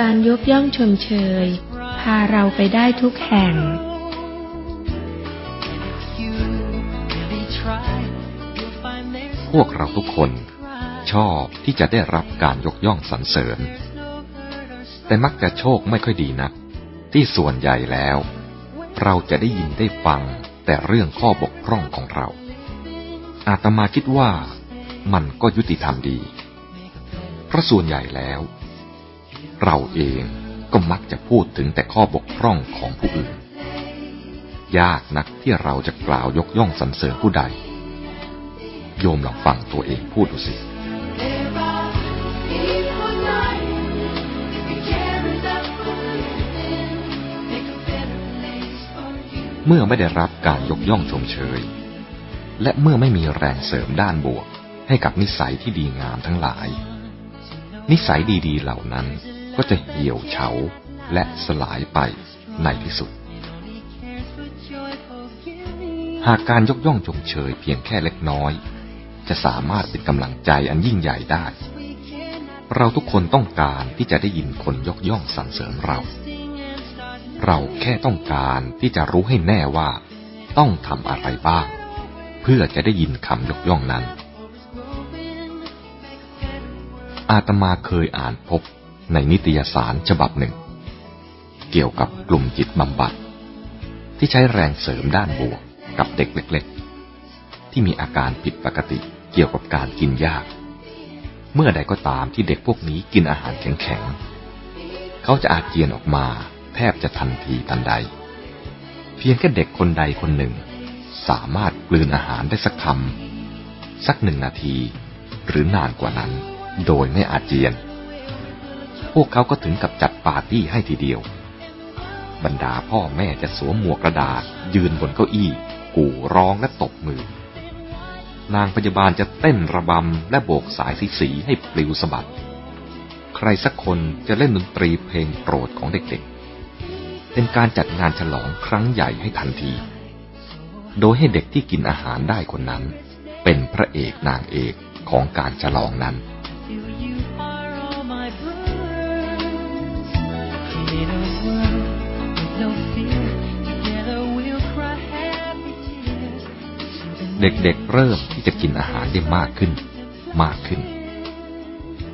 การยกย่องชมเชย พาเราไปได้ทุกแห่ง พวกเราทุกคนชอบที่จะได้รับการยกย่องสรรเสริญ แต่มักจะโชคไม่ค่อยดีนัก ที่ส่วนใหญ่แล้ว เราจะได้ยินได้ฟังแต่เรื่องข้อบกพร่องของเรา อาตมาคิดว่ามันก็ยุติธรรมดี เพราะส่วนใหญ่แล้ว เราเองก็มักจะพูดถึงแต่ข้อบกพร่องของผู้อื่น ยากนักที่เราจะกล่าวยกย่องสรรเสริญผู้ใด โยมลองฟังตัวเองพูดดูสิเมื่อไม่ได้รับการยกย่องชมเชย และเมื่อไม่มีแรงเสริมด้านบวกให้กับนิสัยที่ดีงามทั้งหลาย นิสัยดีๆเหล่านั้นก็จะเหี่ยวเฉาและสลายไปในที่สุด หากการยกย่องชมเชยเพียงแค่เล็กน้อย จะสามารถเป็นกำลังใจอันยิ่งใหญ่ได้ เราทุกคนต้องการที่จะได้ยินคนยกย่องสรรเสริญเรา เราแค่ต้องการที่จะรู้ให้แน่ว่า ต้องทำอะไรบ้าง เพื่อจะได้ยินคำยกย่องนั้น อาตมาเคยอ่านพบในนิตยสารฉบับหนึ่ง เกี่ยวกับกลุ่มจิตบำบัด ที่ใช้แรงเสริมด้านบวกกับเด็กเล็ก ๆ ที่มีอาการผิดปกติเกี่ยวกับการกินยาก เมื่อใดก็ตามที่เด็กพวกนี้กินอาหารแข็งๆเขาจะอาเจียนออกมาแทบจะทันทีทันใด เพียงแค่เด็กคนใดคนหนึ่ง สามารถกลืนอาหารได้สักคำสักหนึ่งนาทีหรือนานกว่านั้น โดยไม่อาเจียน พวกเขาก็ถึงกับจัดปาร์ตี้ให้ทีเดียว บรรดาพ่อแม่จะสวมหมวกกระดาษ ยืนบนเก้าอี้ กู่ร้องและตบมือ นางพยาบาลจะเต้นระบำและโบกสายสีสีให้ปลิวสะบัด ใครสักคนจะเล่นดนตรีเพลงโปรดของเด็กๆ เป็นการจัดงานฉลองครั้งใหญ่ให้ทันที โดยให้เด็กที่กินอาหารได้คนนั้น เป็นพระเอกนางเอกของการฉลองนั้น เด็กๆเริ่มที่จะกินอาหารได้มากขึ้น มากขึ้น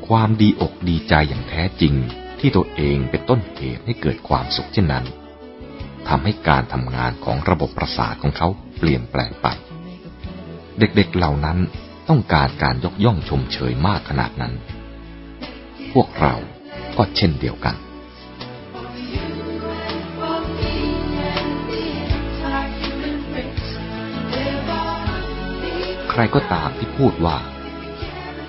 ความดีอกดีใจอย่างแท้จริงที่ตัวเองเป็นต้นเหตุให้เกิดความสุขเช่นนั้นทำให้การทำงานของระบบประสาทของเขาเปลี่ยนแปลงไป เด็กๆเหล่านั้นต้องการการยกย่องชมเชยมากขนาดนั้น พวกเราก็เช่นเดียวกัน รก็ตามที่พูดว่า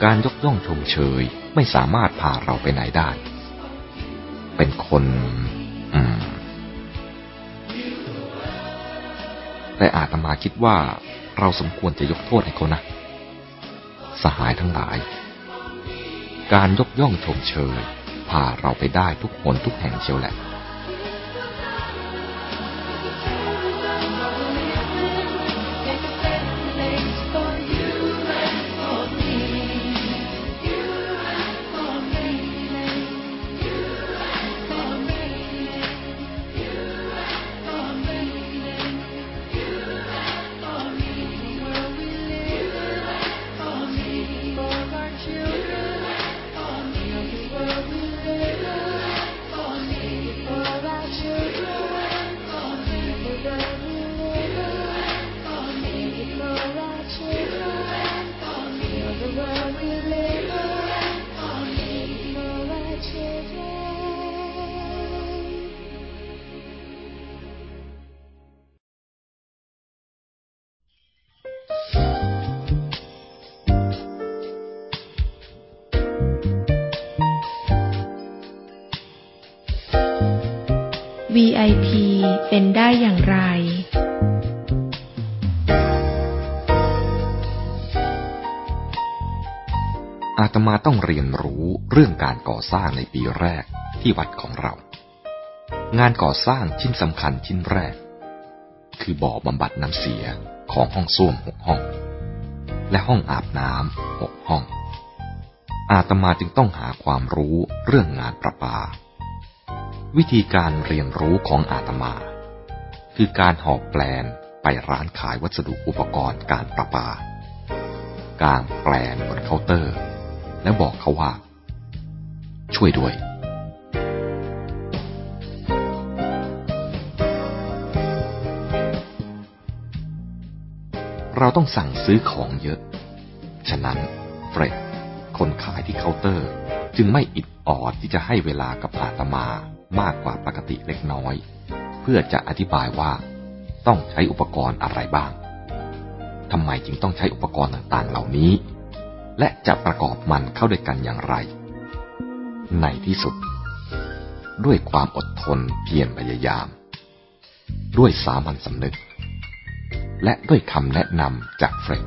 การยกย่องชมเชยไม่สามารถพาเราไปไหนได้ เป็นคน อืม แต่อาตมาคิดว่าเราสมควรจะยกโทษให้เขานะ สหายทั้งหลาย การยกย่องชมเชยพาเราไปได้ทุกคนทุกแห่งเชียวแหละ ต้องเรียนรู้เรื่องการก่อสร้างในปีแรกที่วัดของเรา งานก่อสร้างชิ้นสำคัญชิ้นแรก คือบ่อบำบัดน้ำเสียของห้องส้วมหกห้อง และห้องอาบน้ำหกห้อง อาตมาจึงต้องหาความรู้เรื่องงานประปา วิธีการเรียนรู้ของอาตมา คือการหอบแปลนไปร้านขายวัสดุอุปกรณ์การประปากางแปลนบนเคาน์เตอร์ แล้วบอกเขาว่า ช่วยด้วย เราต้องสั่งซื้อของเยอะ ฉะนั้นเฟร็ดคนขายที่เคาน์เตอร์ จึงไม่อิดออดที่จะให้เวลากับอาตมามากกว่าปกติเล็กน้อย เพื่อจะอธิบายว่าต้องใช้อุปกรณ์อะไรบ้างทำไมจึงต้องใช้อุปกรณ์ต่างๆ เหล่านี้ จะประกอบมันเข้าด้วยกันอย่างไร ในที่สุด ด้วยความอดทนเพียรพยายาม ด้วยสามัญสำนึก และด้วยคำแนะนำจากเฟรด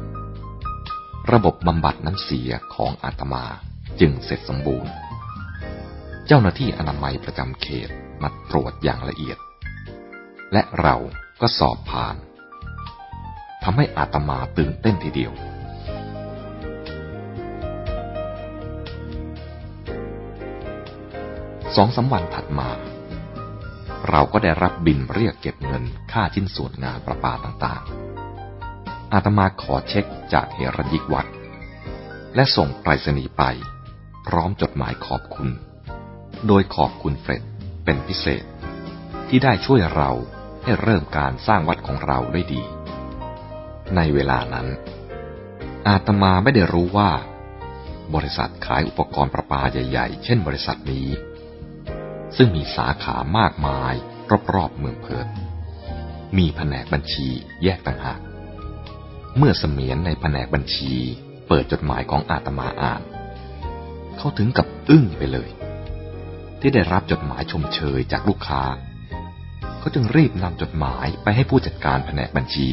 ระบบบำบัดน้ำเสียของอาตมาจึงเสร็จสมบูรณ์ เจ้าหน้าที่อนามัยประจำเขตมาตรวจอย่างละเอียด และเราก็สอบผ่านทำให้อาตมาตื่นเต้นทีเดียว สองสาวันถัดมา เราก็ได้รับบินเรียกเก็บเงินค่าชิ้นส่วนงานประปาต่างๆ อาตมาขอเช็คจากเฮรัญยิกวัด และส่งไปรษณีย์ไป พร้อมจดหมายขอบคุณ โดยขอบคุณเฟร็ดเป็นพิเศษ ที่ได้ช่วยเราให้เริ่มการสร้างวัดของเราได้ดี ในเวลานั้น อาตมาไม่ได้รู้ว่า บริษัทขายอุปกรณ์ประปาใหญ่ ๆ เช่นบริษัทนี้ ซึ่งมีสาขามากมายรอบๆเมืองเพิร์ตมีแผนกบัญชีแยกต่างหาก เมื่อเสมียนในแผนกบัญชีเปิดจดหมายของอาตมาอ่าน เขาถึงกับอึ้งไปเลย ที่ได้รับจดหมายชมเชยจากลูกค้า เขาจึงรีบนำจดหมายไปให้ผู้จัดการแผนกบัญชี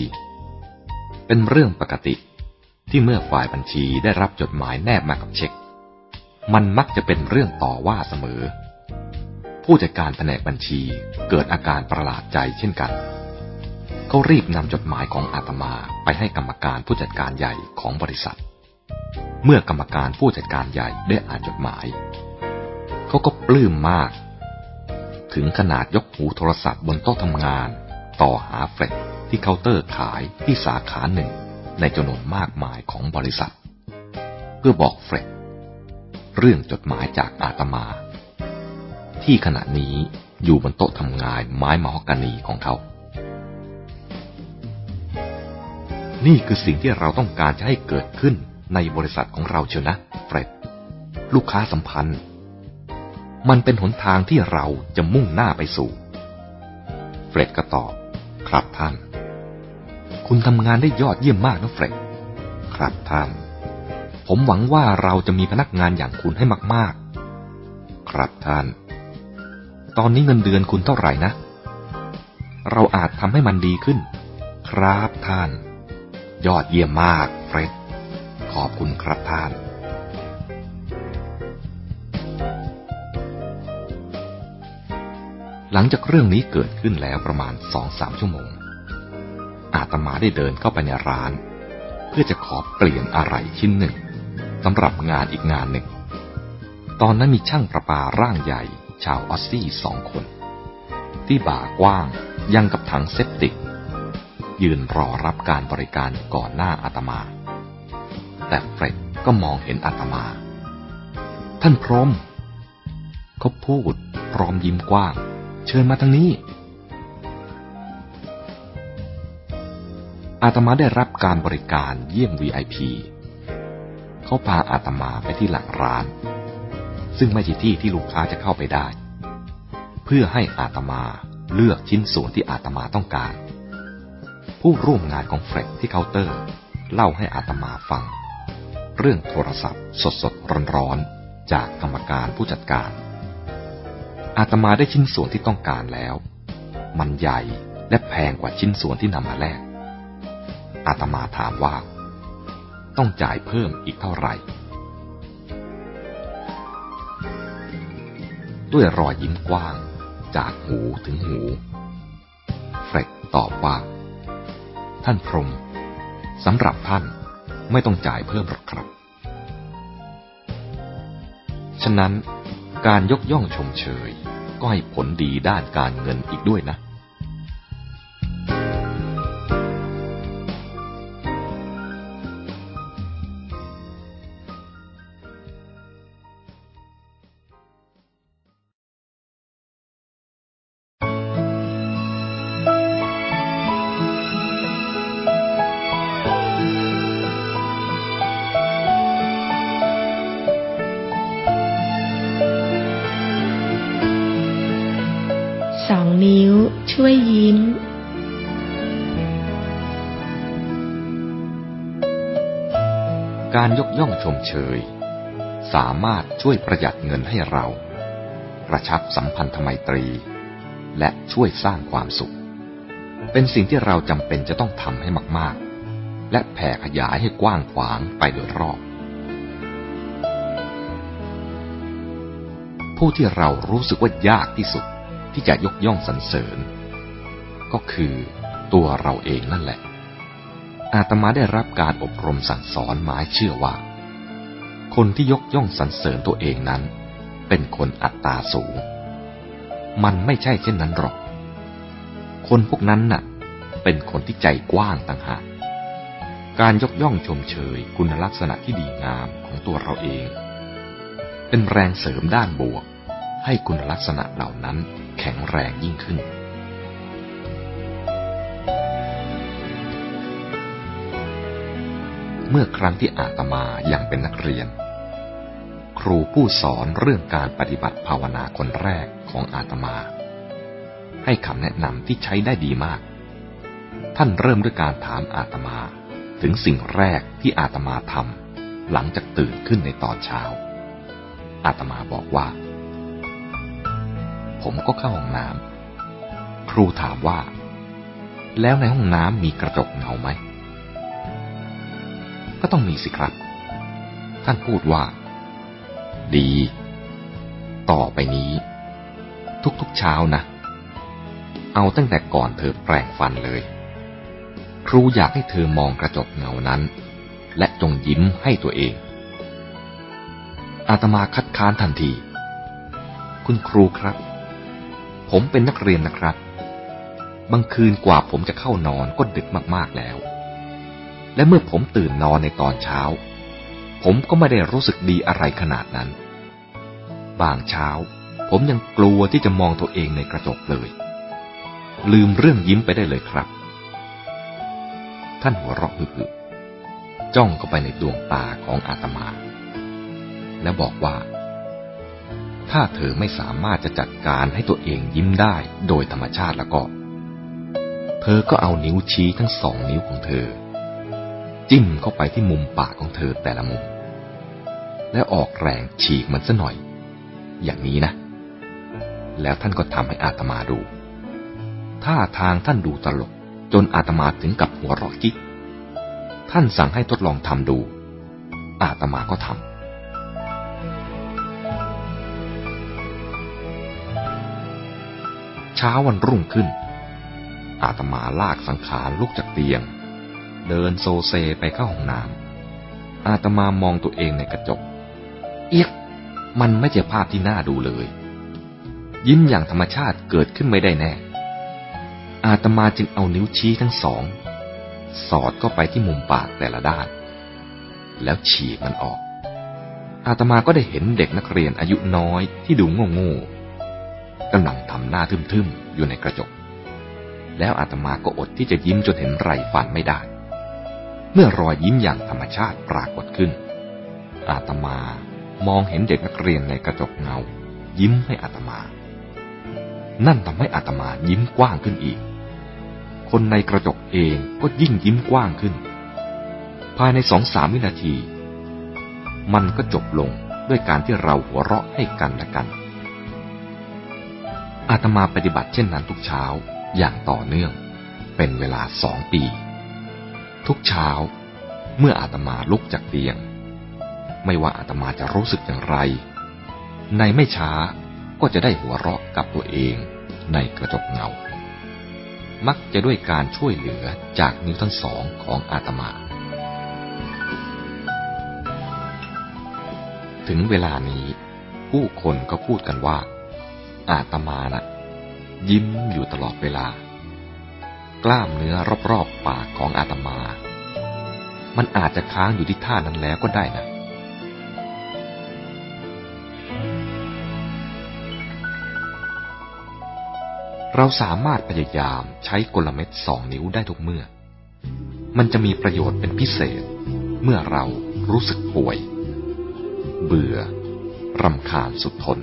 เป็นเรื่องปกติที่เมื่อฝ่ายบัญชีได้รับจดหมายแนบมากับเช็ค มันมักจะเป็นเรื่องต่อว่าเสมอ ผู้จัดการแผนกบัญชีเกิดอาการประหลาดใจเช่นกัน เขารีบนำจดหมายของอาตมาไปให้กรรมการผู้จัดการใหญ่ของบริษัท เมื่อกรรมการผู้จัดการใหญ่ได้อ่านจดหมาย เขาก็ปลื้มมาก ถึงขนาดยกหูโทรศัพท์บนโต๊ะทำงาน ต่อหาเฟร็ดที่เคาน์เตอร์ขายที่สาขาหนึ่งในจำนวนมากมายของบริษัท เพื่อบอกเฟร็ดเรื่องจดหมายจากอาตมา ที่ขณะนี้อยู่บนโต๊ะทำงานไม้มะฮอกกานีของเขา นี่คือสิ่งที่เราต้องการจะให้เกิดขึ้นในบริษัทของเราเชียวนะเฟร็ดลูกค้าสัมพันธ์ มันเป็นหนทางที่เราจะมุ่งหน้าไปสู่เฟร็ดก็ตอบ ครับท่าน คุณทำงานได้ยอดเยี่ยมมากนะเฟร็ดครับท่าน ผมหวังว่าเราจะมีพนักงานอย่างคุณให้มาก ๆ ครับท่าน ตอนนี้เงินเดือนคุณเท่าไหร่นะ เราอาจทำให้มันดีขึ้น ครับท่าน ยอดเยี่ยมมากเฟร็ด ขอบคุณครับท่านหลังจากเรื่องนี้เกิดขึ้นแล้วประมาณสองสามชั่วโมง อาตมาได้เดินเข้าไปในร้าน เพื่อจะขอเปลี่ยนอะไรชิ้นหนึ่งสำหรับงานอีกงานหนึ่ง ตอนนั้นมีช่างประปาร่างใหญ่ ชาวออสซี่สองคน ที่บ่ากว้างยังกับถัง septic ยืนรอรับการบริการก่อนหน้าอาตมา แต่เฟร็ดก็มองเห็นอาตมา ท่านพรหมเขาพูดพร้อมยิ้มกว้าง เชิญมาทางนี้ อาตมาได้รับการบริการเยี่ยม VIP เขาพาอาตมาไปที่หลังร้าน ซึ่งไม่ใช่ที่ที่ลูกค้าจะเข้าไปได้ เพื่อให้อาตมาเลือกชิ้นส่วนที่อาตมาต้องการ ผู้ร่วมงานของเฟร็ดที่เคาน์เตอร์ เล่าให้อาตมาฟัง เรื่องโทรศัพท์สดสดร้อนๆจากกรรมการผู้จัดการ อาตมาได้ชิ้นส่วนที่ต้องการแล้ว มันใหญ่และแพงกว่าชิ้นส่วนที่นำมาแลกอาตมาถามว่า ต้องจ่ายเพิ่มอีกเท่าไหร่ ด้วยรอยยิ้มกว้าง จากหูถึงหู เฟร็กตอบว่า ท่านพรมสำหรับท่านไม่ต้องจ่ายเพิ่มหรอกครับ ฉะนั้นการยกย่องชมเชยก็ให้ผลดีด้านการเงินอีกด้วยนะ การยกย่องชมเชย สามารถช่วยประหยัดเงินให้เรา กระชับสัมพันธไมตรี และช่วยสร้างความสุข เป็นสิ่งที่เราจำเป็นจะต้องทำให้มาก ๆ และแผ่ขยายให้กว้างขวางไปโดยรอบ ผู้ที่เรารู้สึกว่ายากที่สุดที่จะยกย่องสรรเสริญ ก็คือตัวเราเองนั่นแหละ อาตมาได้รับการอบรมสั่งสอนหมายเชื่อว่า คนที่ยกย่องสรรเสริญตัวเองนั้น เป็นคนอัตตาสูง มันไม่ใช่เช่นนั้นหรอก คนพวกนั้นน่ะ เป็นคนที่ใจกว้างต่างหากการยกย่องชมเชยคุณลักษณะที่ดีงามของตัวเราเอง เป็นแรงเสริมด้านบวก ให้คุณลักษณะเหล่านั้นแข็งแรงยิ่งขึ้น เมื่อครั้งที่อาตมายังเป็นนักเรียน ครูผู้สอนเรื่องการปฏิบัติภาวนาคนแรกของอาตมา ให้คำแนะนำที่ใช้ได้ดีมาก ท่านเริ่มด้วยการถามอาตมาถึงสิ่งแรกที่อาตมาทำหลังจากตื่นขึ้นในตอนเช้า อาตมาบอกว่า ผมก็เข้าห้องน้ำครูถามว่า แล้วในห้องน้ำมีกระจกเงาไหม ก็ต้องมีสิครับ ท่านพูดว่า ดี ต่อไปนี้ ทุกๆเช้านะ เอาตั้งแต่ก่อนเธอแปรงฟันเลย ครูอยากให้เธอมองกระจกเงานั้น และจงยิ้มให้ตัวเอง อาตมาคัดค้านทันที คุณครูครับ ผมเป็นนักเรียนนะครับบางคืนกว่าผมจะเข้านอนก็ดึกมากๆแล้ว และเมื่อผมตื่นนอนในตอนเช้า ผมก็ไม่ได้รู้สึกดีอะไรขนาดนั้น บางเช้า ผมยังกลัวที่จะมองตัวเองในกระจกเลย ลืมเรื่องยิ้มไปได้เลยครับ ท่านหัวเราะฮึกๆจ้องเข้าไปในดวงตาของอาตมา แล้วบอกว่า ถ้าเธอไม่สามารถจะจัดการให้ตัวเองยิ้มได้โดยธรรมชาติแล้วก็ เธอก็เอานิ้วชี้ทั้งสองนิ้วของเธอ จิ้มเข้าไปที่มุมปากของเธอแต่ละมุม และออกแรงฉีกมันซะหน่อย อย่างนี้นะ แล้วท่านก็ทำให้อาตมาดูท่าทางท่านดูตลก จนอาตมาถึงกับหัวเราะกิ๊ก ท่านสั่งให้ทดลองทำดู อาตมาก็ทำเช้าวันรุ่งขึ้น อาตมาลากสังขารลุกจากเตียง เดินโซเซไปเข้าห้องน้ำอาตมามองตัวเองในกระจก เอียกมันไม่ใช่ภาพที่น่าดูเลย ยิ้มอย่างธรรมชาติเกิดขึ้นไม่ได้แน่ อาตมาจึงเอานิ้วชี้ทั้งสอง สอดเข้าไปที่มุมปากแต่ละด้าน แล้วฉีกมันออก อาตมาก็ได้เห็นเด็กนักเรียนอายุน้อยที่ดูโง่ๆกำลังทำหน้าทึมๆอยู่ในกระจก แล้วอาตมาก็อดที่จะยิ้มจนเห็นไรฟันไม่ได้ เมื่อรอยยิ้มอย่างธรรมชาติปรากฏขึ้น อาตมามองเห็นเด็กนักเรียนในกระจกเงา ยิ้มให้อาตมา นั่นทำให้อาตมายิ้มกว้างขึ้นอีก คนในกระจกเองก็ยิ่งยิ้มกว้างขึ้น ภายในสองสามวินาที มันก็จบลงด้วยการที่เราหัวเราะให้กันและกัน อาตมาปฏิบัติเช่นนั้นทุกเช้าอย่างต่อเนื่อง เป็นเวลาสองปี ทุกเช้า เมื่ออาตมาลุกจากเตียง ไม่ว่าอาตมาจะรู้สึกอย่างไร ในไม่ช้าก็จะได้หัวเราะกับตัวเองในกระจกเงา มักจะด้วยการช่วยเหลือจากนิ้วทั้งสองของอาตมา ถึงเวลานี้ ผู้คนก็พูดกันว่า อาตมานะ่ะ ยิ้มอยู่ตลอดเวลา กล้ามเนื้อรอบๆปากของอาตมา มันอาจจะค้างอยู่ที่ท่านั้นแล้วก็ได้นะเราสามารถพยายามใช้กลเม็ดสองนิ้วได้ทุกเมื่อ มันจะมีประโยชน์เป็นพิเศษ เมื่อเรารู้สึกป่วย เบื่อ รำคาญสุดทน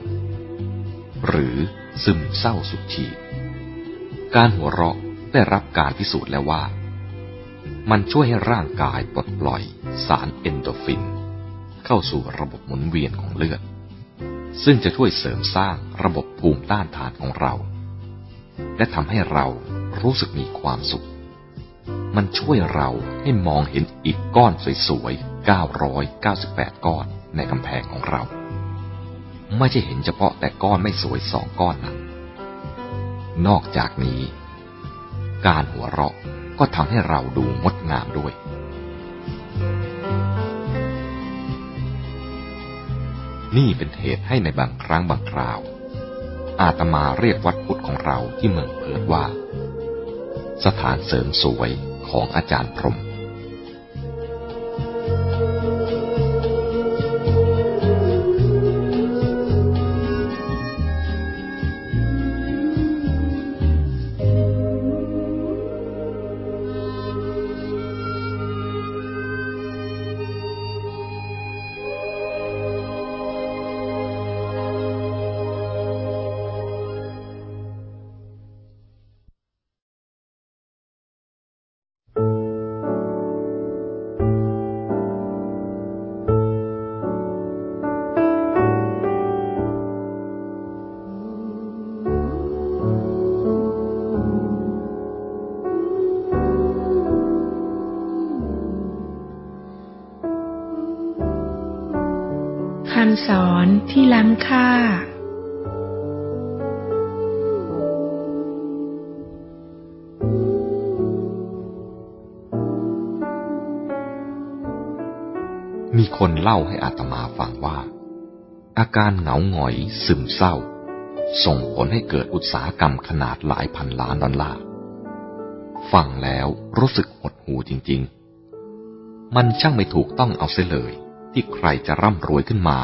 หรือซึมเศร้าสุดขีดการหัวเราะ ได้รับการพิสูจน์แล้วว่า มันช่วยให้ร่างกายปลดปล่อยสารเอนโดฟิน เข้าสู่ระบบหมุนเวียนของเลือด ซึ่งจะช่วยเสริมสร้างระบบภูมิต้านทานของเรา และทำให้เรารู้สึกมีความสุข มันช่วยเราให้มองเห็นอีกก้อนสวยๆ 998 ก้อนในกำแพงของเรา ไม่ใช่เห็นเฉพาะแต่ก้อนไม่สวยสองก้อนนั้นนอกจากนี้ การหัวเราะก็ทำให้เราดูงดงามด้วย นี่เป็นเหตุให้ในบางครั้งบางคราว อาตมาเรียกวัดพุทธของเราที่เมืองเพิร์ดว่า สถานเสริมสวยของอาจารย์พรหมำสอนที่ล้ำค่า มีคนเล่าให้อาตมาฟังว่า อาการเหงาหงอยซึมเศร้า ส่งผลให้เกิดอุตสาหกรรมขนาดหลายพันล้านดอลลาร์ฟังแล้วรู้สึกหดหูจริง ๆ มันช่างไม่ถูกต้องเอาเสียเลยที่ใครจะร่ำรวยขึ้นมา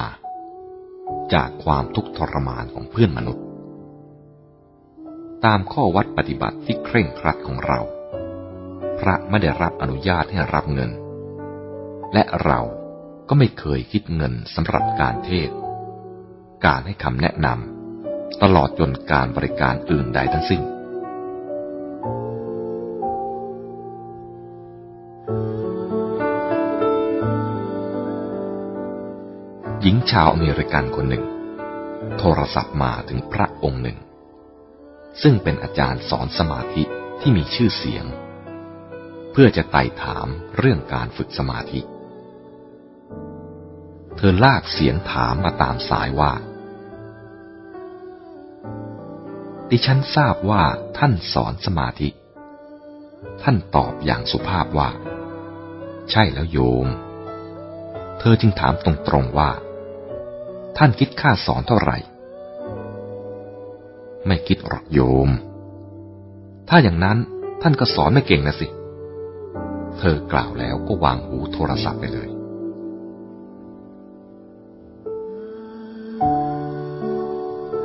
จากความทุกข์ทรมานของเพื่อนมนุษย์ ตามข้อวัดปฏิบัติที่เคร่งครัดของเรา พระไม่ได้รับอนุญาตให้รับเงิน และเราก็ไม่เคยคิดเงินสำหรับการเทศ การให้คำแนะนำตลอดจนการบริการอื่นใดทั้งสิ้น ชาวอเมริกันคนหนึ่ง โทรศัพท์มาถึงพระองค์หนึ่ง ซึ่งเป็นอาจารย์สอนสมาธิที่มีชื่อเสียง เพื่อจะไต่ถามเรื่องการฝึกสมาธิ เธอลากเสียงถามมาตามสายว่า ดิฉันทราบว่าท่านสอนสมาธิ ท่านตอบอย่างสุภาพว่า ใช่แล้วโยม เธอจึงถามตรงๆว่า ท่านคิดค่าสอนเท่าไหร่ ไม่คิดหรอกโยม ถ้าอย่างนั้นท่านก็สอนไม่เก่งนะสิ เธอกล่าวแล้วก็วางหูโทรศัพท์ไปเลย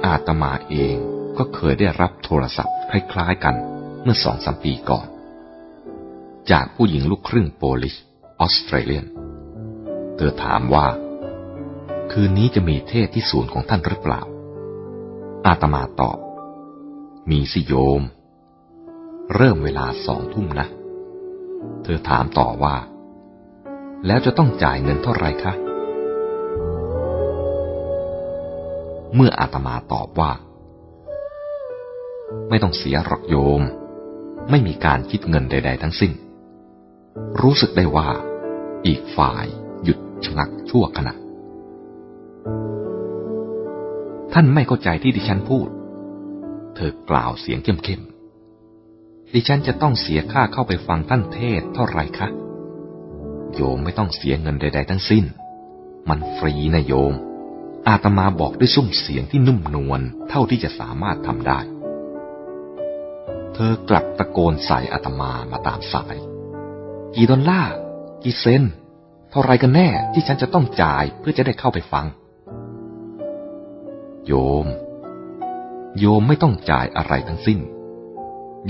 อาตมาเองก็เคยได้รับโทรศัพท์คล้ายๆกันเมื่อสองสามปีก่อน จากผู้หญิงลูกครึ่งโปลิชออสเตรเลียน เธอถามว่า คืนนี้จะมีเทศที่ศูนย์ของท่านหรือเปล่า อาตมาตอบ มีสิโยม เริ่มเวลาสองทุ่มนะ เธอถามต่อว่า แล้วจะต้องจ่ายเงินเท่าไหร่คะ เมื่ออาตมาตอบว่า ไม่ต้องเสียหรอกโยม ไม่มีการคิดเงินใด ๆ ทั้งสิ้น รู้สึกได้ว่า อีกฝ่ายหยุดชะงักชั่วขณะ ท่านไม่เข้าใจที่ดิฉันพูด เธอกล่าวเสียงเข้มๆ ดิฉันจะต้องเสียค่าเข้าไปฟังท่านเทศเท่าไรคะ โยมไม่ต้องเสียเงินใด ๆ ทั้งสิ้น มันฟรีนะโยม อาตมาบอกด้วยซุ้มเสียงที่นุ่มนวลเท่าที่จะสามารถทำได้ เธอกลับตะโกนใส่อาตมามาตามสาย กี่ดอลลาร์ กี่เซน เท่าไรกันแน่ที่ฉันจะต้องจ่ายเพื่อจะได้เข้าไปฟัง โยม โยมไม่ต้องจ่ายอะไรทั้งสิ้น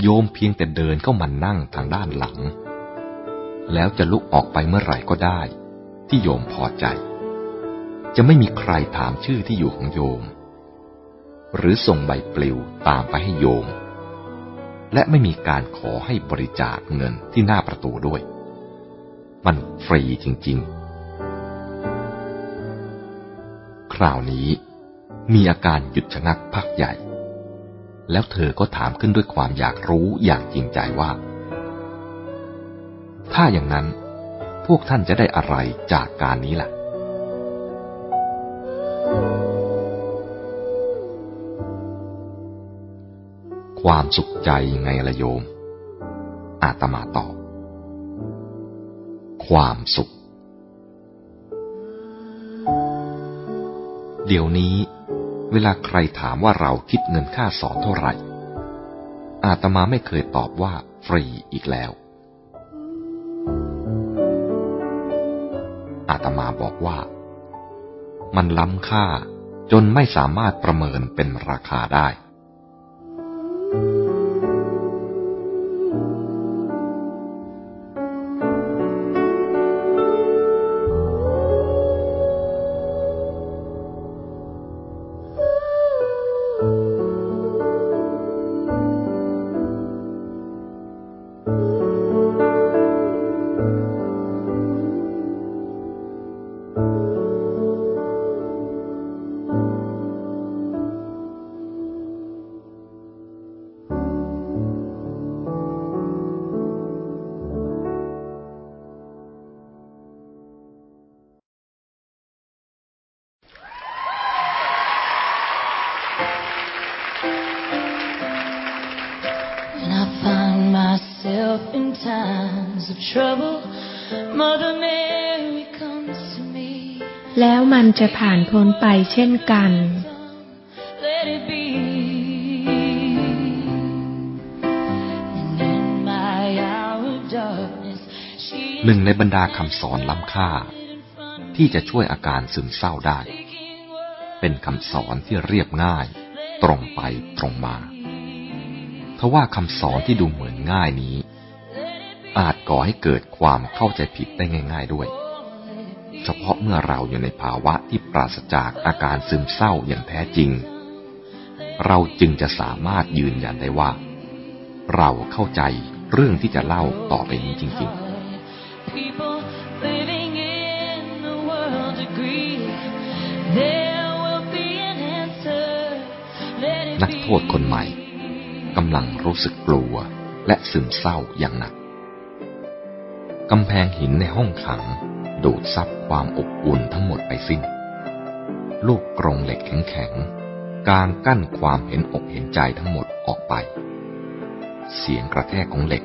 โยมเพียงแต่เดินเข้ามานั่งทางด้านหลัง แล้วจะลุกออกไปเมื่อไหร่ก็ได้ ที่โยมพอใจ จะไม่มีใครถามชื่อที่อยู่ของโยม หรือส่งใบปลิวตามไปให้โยม และไม่มีการขอให้บริจาคเงินที่หน้าประตูด้วย มันฟรีจริง ๆ คราวนี้ มีอาการหยุดชะงักพักใหญ่ แล้วเธอก็ถามขึ้นด้วยความอยากรู้อย่างจริงใจว่า ถ้าอย่างนั้นพวกท่านจะได้อะไรจากการนี้ล่ะ ความสุขใจไงละโยม อาตมาตอบ ความสุข เดี๋ยวนี้ เวลาใครถามว่าเราคิดเงินค่าสอนเท่าไหร่ อาตมาไม่เคยตอบว่าฟรีอีกแล้ว อาตมาบอกว่า มันล้ำค่าจนไม่สามารถประเมินเป็นราคาได้ แล้วมันจะผ่านพ้นไปเช่นกัน Let it be. And in my hour of darkness, she หนึ่งในบรรดาคำสอนล้ำค่า ที่จะช่วยอาการซึมเศร้าได้ เป็นคำสอนที่เรียบง่าย ตรงไปตรงมา ทว่าคำสอนที่ดูเหมือนง่ายนี้ อาจก่อให้เกิดความเข้าใจผิดได้ง่าย ๆด้วย เฉพาะเมื่อเราอยู่ในภาวะที่ปราศจากอาการซึมเศร้าอย่างแท้จริง เราจึงจะสามารถยืนยันได้ว่า เราเข้าใจเรื่องที่จะเล่าต่อไปนี้จริง ๆนักโทษคนใหม่กำลังรู้สึกกลัวและซึมเศร้าอย่างหนัก กำแพงหินในห้องขัง ดูดซับความอบอุ่นทั้งหมดไปสิ้น ลูกกรงเหล็กแข็งๆกางกั้นความเห็นอกเห็นใจทั้งหมดออกไป เสียงกระแทกของเหล็ก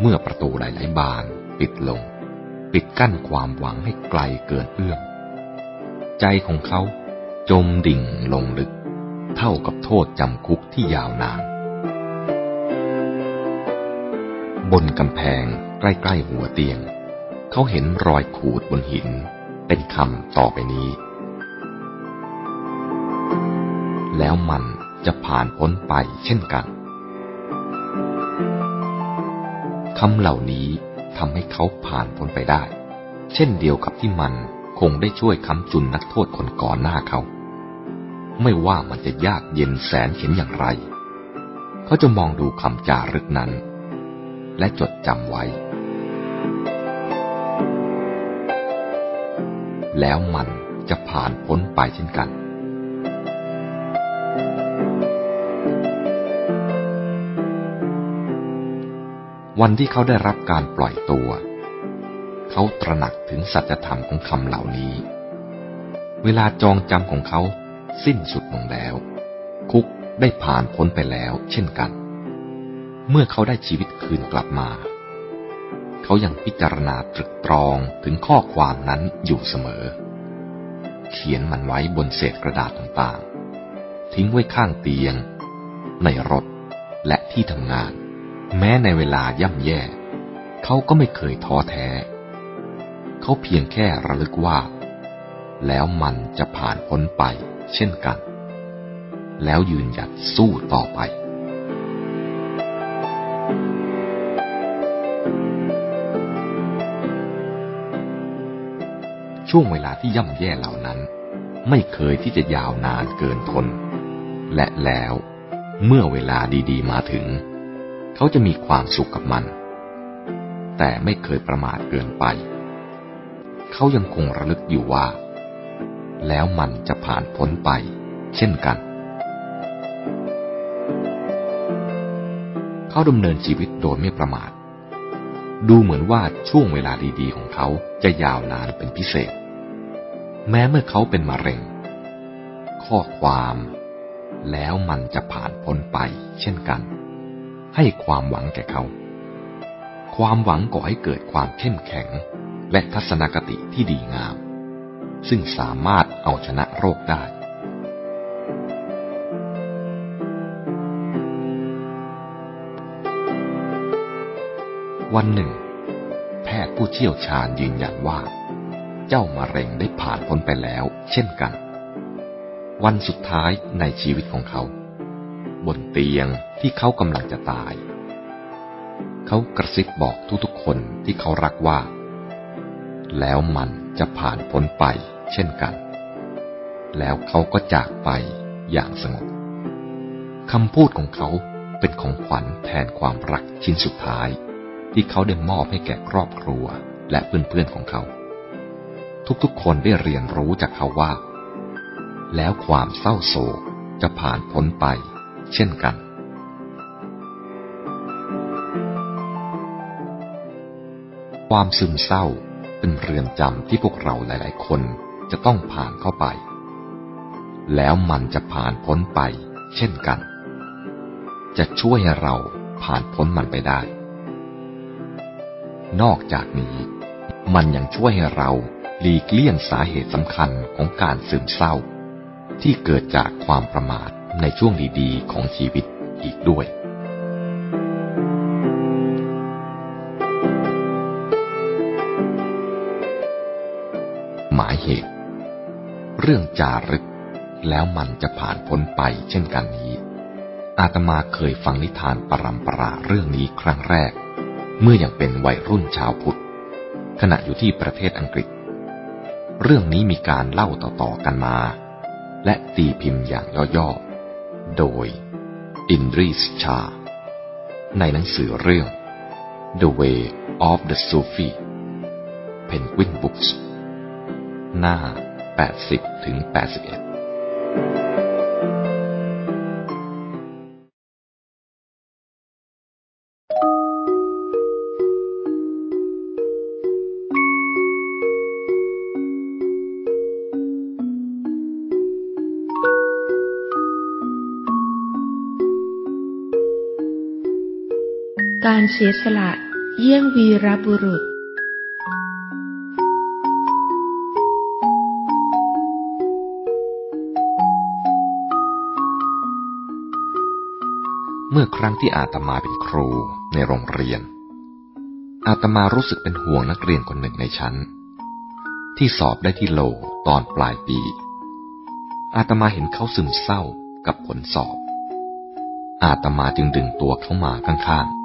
เมื่อประตูหลายๆบานปิดลง ปิดกั้นความหวังให้ไกลเกินเอื้อม ใจของเขาจมดิ่งลงลึก เท่ากับโทษจำคุกที่ยาวนาน บนกำแพงใกล้ๆหัวเตียง เขาเห็นรอยขูดบนหิน เป็นคำต่อไปนี้ แล้วมันจะผ่านพ้นไปเช่นกันคำเหล่านี้ทำให้เขาผ่านพ้นไปได้ เช่นเดียวกับที่มันคงได้ช่วยค้ำจุนนักโทษคนก่อนหน้าเขา ไม่ว่ามันจะยากเย็นแสนเข็นอย่างไร เขาจะมองดูคำจารึกนั้น และจดจำไว้ แล้วมันจะผ่านพ้นไปเช่นกัน วันที่เขาได้รับการปล่อยตัว เขาตระหนักถึงสัจธรรมของคำเหล่านี้ เวลาจองจำของเขาสิ้นสุดลงแล้ว คุกได้ผ่านพ้นไปแล้วเช่นกัน เมื่อเขาได้ชีวิตคืนกลับมา เขายังพิจารณาตรึกตรองถึงข้อความนั้นอยู่เสมอ เขียนมันไว้บนเศษกระดาษต่างๆ ทิ้งไว้ข้างเตียง ในรถและที่ทำงาน แม้ในเวลาย่ำแย่ เขาก็ไม่เคยท้อแท้ เขาเพียงแค่ระลึกว่า แล้วมันจะผ่านพ้นไปเช่นกัน แล้วยืนหยัดสู้ต่อไป ช่วงเวลาที่ย่ำแย่เหล่านั้น ไม่เคยที่จะยาวนานเกินทน และแล้วเมื่อเวลาดีๆมาถึง เขาจะมีความสุขกับมัน แต่ไม่เคยประมาทเกินไป เขายังคงระลึกอยู่ว่า แล้วมันจะผ่านพ้นไป เช่นกัน เขาดำเนินชีวิตโดยไม่ประมาท ดูเหมือนว่าช่วงเวลาดีๆ ของเขาจะยาวนานเป็นพิเศษ แม้เมื่อเขาเป็นมะเร็ง ข้อความ แล้วมันจะผ่านพ้นไป เช่นกัน ให้ความหวังแก่เขา ความหวังก่อให้เกิดความเข้มแข็ง และทัศนคติที่ดีงาม ซึ่งสามารถเอาชนะโรคได้ วันหนึ่ง แพทย์ผู้เชี่ยวชาญยืนยันว่า เจ้ามะเร็งได้ผ่านพ้นไปแล้ว เช่นกัน วันสุดท้ายในชีวิตของเขา บนเตียงที่เขากำลังจะตาย เขากระซิบบอกทุกๆคนที่เขารักว่า แล้วมันจะผ่านพ้นไปเช่นกัน แล้วเขาก็จากไปอย่างสงบคำพูดของเขาเป็นของขวัญแทนความรักชิ้นสุดท้าย ที่เขาได้มอบให้แก่ครอบครัวและเพื่อนๆของเขา ทุกๆคนได้เรียนรู้จากเขาว่า แล้วความเศร้าโศกจะผ่านพ้นไป เช่นกัน ความซึมเศร้าเป็นเรือนจำที่พวกเราหลายๆ คนจะต้องผ่านเข้าไป แล้วมันจะผ่านพ้นไป เช่นกัน จะช่วยให้เราผ่านพ้นมันไปได้ นอกจากนี้ มันยังช่วยให้เราหลีกเลี่ยงสาเหตุสำคัญของการซึมเศร้า ที่เกิดจากความประมาทในช่วงดีๆ ของชีวิตอีกด้วย หมายเหตุ เรื่องจารึกแล้วมันจะผ่านพ้นไปเช่นกันนี้ อาตมาเคยฟังนิทานปรำปราเรื่องนี้ครั้งแรก เมื่ออยังเป็นวัยรุ่นชาวพุทธ ขณะอยู่ที่ประเทศอังกฤษ เรื่องนี้มีการเล่าต่อๆกันมา และตีพิมพ์อย่างย่อๆ โดยอินริสชา ในหนังสือเรื่อง The Way of the Sufi Penguin Books หน้า 80 เสียสละ เยี่ยงวีรบุรุษ เมื่อครั้งที่อาตมาเป็นครูในโรงเรียน อาตมารู้สึกเป็นห่วงนักเรียนคนหนึ่งในชั้น ที่สอบได้ที่โลตอนปลายปี อาตมาเห็นเขาซึมเศร้ากับผลสอบอาตมาจึงดึงตัวเขามาข้าง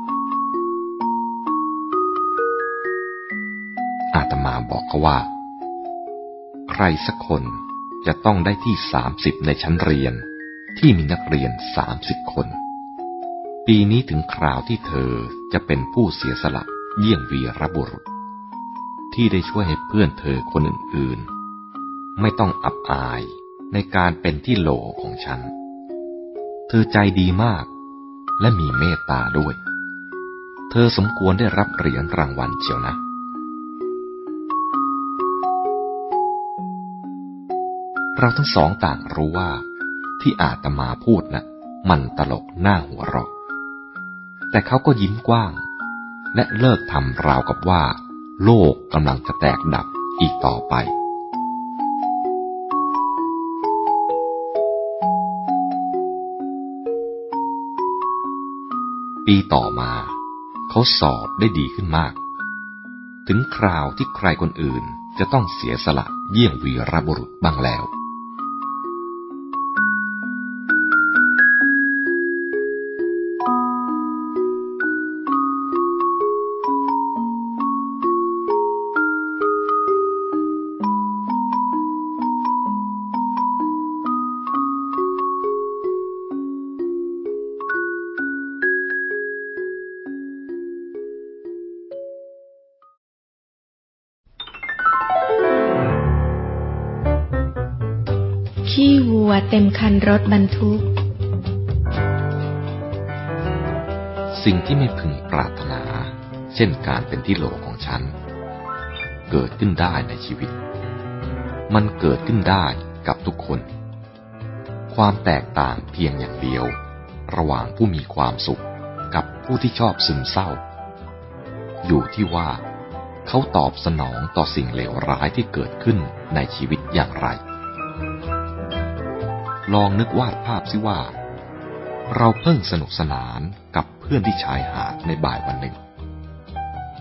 อาตมาบอกเขาว่า ใครสักคนจะต้องได้ที่สามสิบในชั้นเรียน ที่มีนักเรียนสามสิบคน ปีนี้ถึงคราวที่เธอจะเป็นผู้เสียสละเยี่ยงวีรบุรุษ ที่ได้ช่วยให้เพื่อนเธอคนอื่นๆ ไม่ต้องอับอายในการเป็นที่โหลของฉัน เธอใจดีมาก และมีเมตตาด้วย เธอสมควรได้รับเหรียญรางวัลเชียวนะ เราทั้งสองต่างรู้ว่า ที่อาตมาพูดนะ่ะ มันตลกหน้าหัวเราะแต่เขาก็ยิ้มกว้าง และเลิกทำราวกับว่า โลกกำลังจะแตกดับอีกต่อไปปีต่อมาเขาสอบได้ดีขึ้นมาก ถึงคราวที่ใครคนอื่นจะต้องเสียสละเยี่ยงวีรบุรุษบ้างแล้ว เต็มคันรถบรรทุก สิ่งที่ไม่พึงปรารถนา เช่นการเป็นที่โหลของฉัน เกิดขึ้นได้ในชีวิต มันเกิดขึ้นได้กับทุกคน ความแตกต่างเพียงอย่างเดียว ระหว่างผู้มีความสุขกับผู้ที่ชอบซึมเศร้า อยู่ที่ว่า เขาตอบสนองต่อสิ่งเลวร้ายที่เกิดขึ้นในชีวิตอย่างไร ลองนึกวาดภาพสิว่า เราเพิ่งสนุกสนานกับเพื่อนที่ชายหาดในบ่ายวันหนึ่ง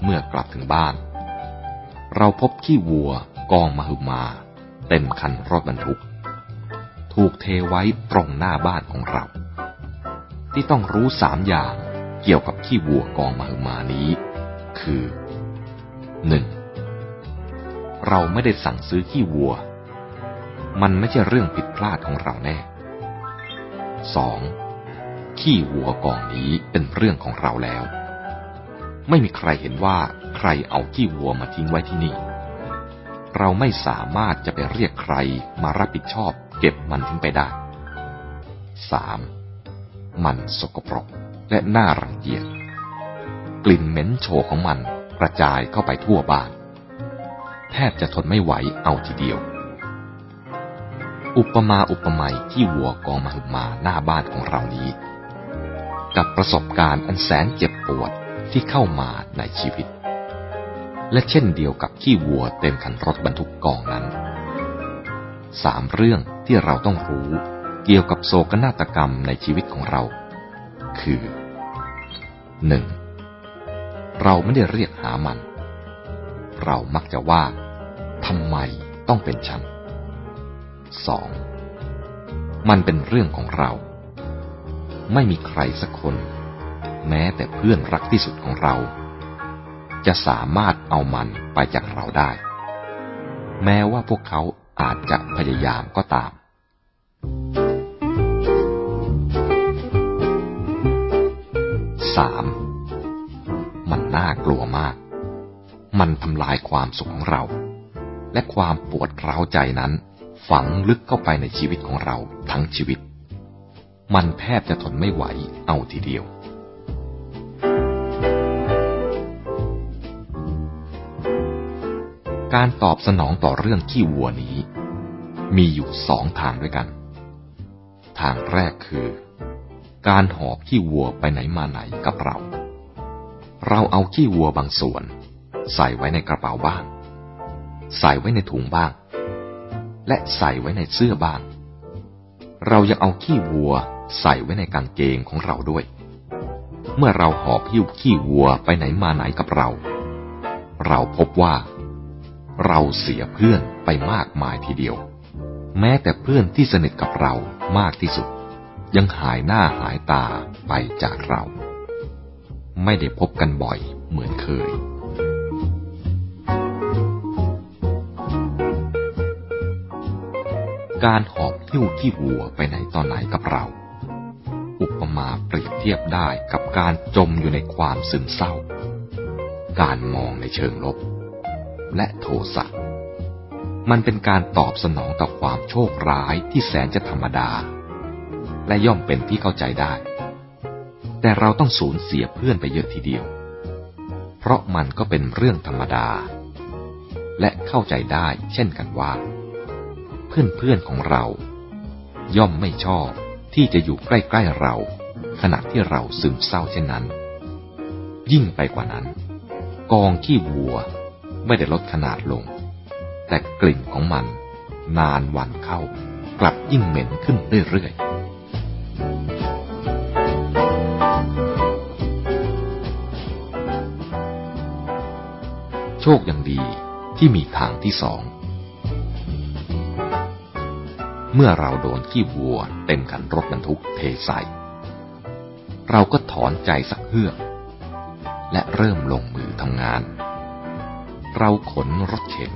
เมื่อกลับถึงบ้าน เราพบขี้วัวกองมหึมา เต็มคันรถบรรทุก ถูกเทไว้ตรงหน้าบ้านของเรา ที่ต้องรู้สามอย่างเกี่ยวกับขี้วัวกองมหึมานี้ คือหนึ่งเราไม่ได้สั่งซื้อขี้วัว มันไม่ใช่เรื่องผิดพลาดของเราแน่สองขี้วัวกองนี้เป็นเรื่องของเราแล้ว ไม่มีใครเห็นว่าใครเอาขี้วัวมาทิ้งไว้ที่นี่ เราไม่สามารถจะไปเรียกใครมารับผิดชอบเก็บมันทิ้งไปได้สามมันสกปรกและน่ารังเกียจ กลิ่นเหม็นโชของมันกระจายเข้าไปทั่วบ้าน แทบจะทนไม่ไหวเอาทีเดียว อุปมาอุปไมยที่วัวกองมาหึมาหน้าบ้านของเรานี้ กับประสบการณ์อันแสนเจ็บปวดที่เข้ามาในชีวิต และเช่นเดียวกับขี้วัวเต็มคันรถบรรทุกกองนั้นสามเรื่องที่เราต้องรู้เกี่ยวกับโศกนาฏกรรมในชีวิตของเรา คือหนึ่งเราไม่ได้เรียกหามัน เรามักจะว่าทำไมต้องเป็นฉัน สอง มันเป็นเรื่องของเรา ไม่มีใครสักคน แม้แต่เพื่อนรักที่สุดของเรา จะสามารถเอามันไปจากเราได้ แม้ว่าพวกเขาอาจจะพยายามก็ตาม สาม มันน่ากลัวมาก มันทำลายความสุขของเรา และความปวดร้าวใจนั้น ฝังลึกเข้าไปในชีวิตของเราทั้งชีวิต มันแทบจะทนไม่ไหวเอาทีเดียวการตอบสนองต่อเรื่องขี้วัวนี้ มีอยู่สองทางด้วยกัน ทางแรกคือ การหอบขี้วัวไปไหนมาไหนกับเรา เราเอาขี้วัวบางส่วน ใส่ไว้ในกระเป๋าบ้าง ใส่ไว้ในถุงบ้าง และใส่ไว้ในเสื้อบ้าง เรายังเอาขี้วัวใส่ไว้ในกางเกงของเราด้วย เมื่อเราหอบหิ้วขี้วัวไปไหนมาไหนกับเรา เราพบว่า เราเสียเพื่อนไปมากมายทีเดียว แม้แต่เพื่อนที่สนิทกับเรามากที่สุด ยังหายหน้าหายตาไปจากเรา ไม่ได้พบกันบ่อยเหมือนเคย การหอบหิ้วขี้วัวไปไหนตอนไหนกับเรา อุปมาเปรียบเทียบได้กับการจมอยู่ในความซึมเศร้า การมองในเชิงลบ และโทสะมันเป็นการตอบสนองต่อความโชคร้ายที่แสนจะธรรมดา และย่อมเป็นที่เข้าใจได้ แต่เราต้องสูญเสียเพื่อนไปเยอะทีเดียว เพราะมันก็เป็นเรื่องธรรมดา และเข้าใจได้เช่นกันว่า เพื่อนๆของเรา ย่อมไม่ชอบที่จะอยู่ใกล้ๆเรา ขณะที่เราซึมเศร้าเช่นนั้น ยิ่งไปกว่านั้น กองขี้วัวไม่ได้ลดขนาดลง แต่กลิ่นของมัน นานวันเข้ากลับยิ่งเหม็นขึ้นเรื่อยๆโชคยังดีที่มีทางที่สอง เมื่อเราโดนขี้วัวเต็มคันรถบรรทุกเทใส่เราก็ถอนใจสักเฮือก และเริ่มลงมือทำงาน เราขนรถเข็น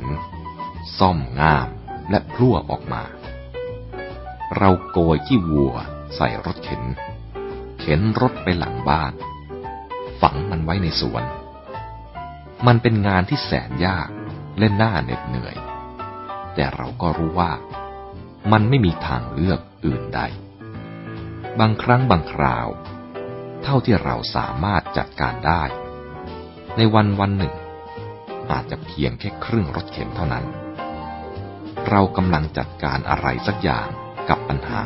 ซ่อมง่ามและพลั่วออกมา เราโกยขี้วัวใส่รถเข็น เข็นรถไปหลังบ้าน ฝังมันไว้ในสวน มันเป็นงานที่แสนยากและน่าเหน็ดเหนื่อย แต่เราก็รู้ว่า มันไม่มีทางเลือกอื่นใด บางครั้งบางคราว เท่าที่เราสามารถจัดการได้ ในวันวันหนึ่ง อาจจะเพียงแค่ครึ่งรถเข็นเท่านั้น เรากำลังจัดการอะไรสักอย่างกับปัญหา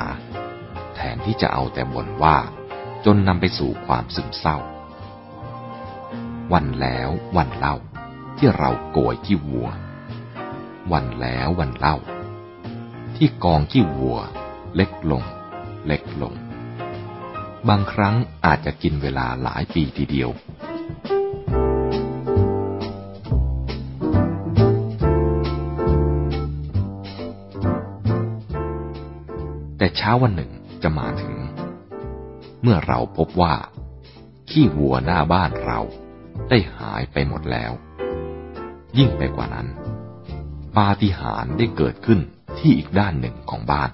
แทนที่จะเอาแต่บ่นว่า จนนำไปสู่ความซึมเศร้า วันแล้ววันเล่าที่เราโกยขี้วัว วันแล้ววันเล่า ที่กองขี้วัว เล็กลง เล็กลง บางครั้งอาจจะกินเวลาหลายปีทีเดียว แต่เช้าวันหนึ่งจะมาถึง เมื่อเราพบว่า ขี้วัวหน้าบ้านเราได้หายไปหมดแล้ว ยิ่งไปกว่านั้น ปาฏิหาริย์ได้เกิดขึ้น ที่อีกด้านหนึ่งของบ้าน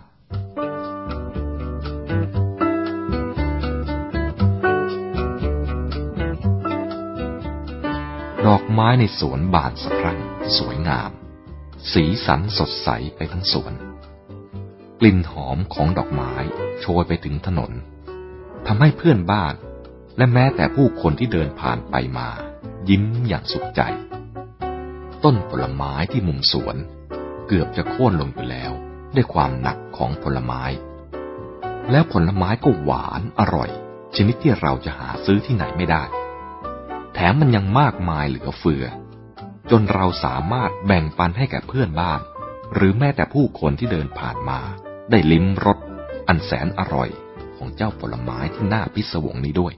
ดอกไม้ในสวนบานสะพรั่งสวยงาม สีสันสดใสไปทั้งสวน กลิ่นหอมของดอกไม้โชยไปถึงถนนทำให้เพื่อนบ้าน และแม้แต่ผู้คนที่เดินผ่านไปมา ยิ้มอย่างสุขใจ ต้นผลไม้ที่มุมสวน เกือบจะโค่นลงอยู่แล้ว ด้วยความหนักของผลไม้ แล้วผลไม้ก็หวานอร่อย ชนิดที่เราจะหาซื้อที่ไหนไม่ได้ แถมมันยังมากมายเหลือเฟือ จนเราสามารถแบ่งปันให้แก่เพื่อนบ้าน หรือแม้แต่ผู้คนที่เดินผ่านมา ได้ลิ้มรสอันแสนอร่อยของเจ้าผลไม้ที่น่าพิศวงนี้ด้วย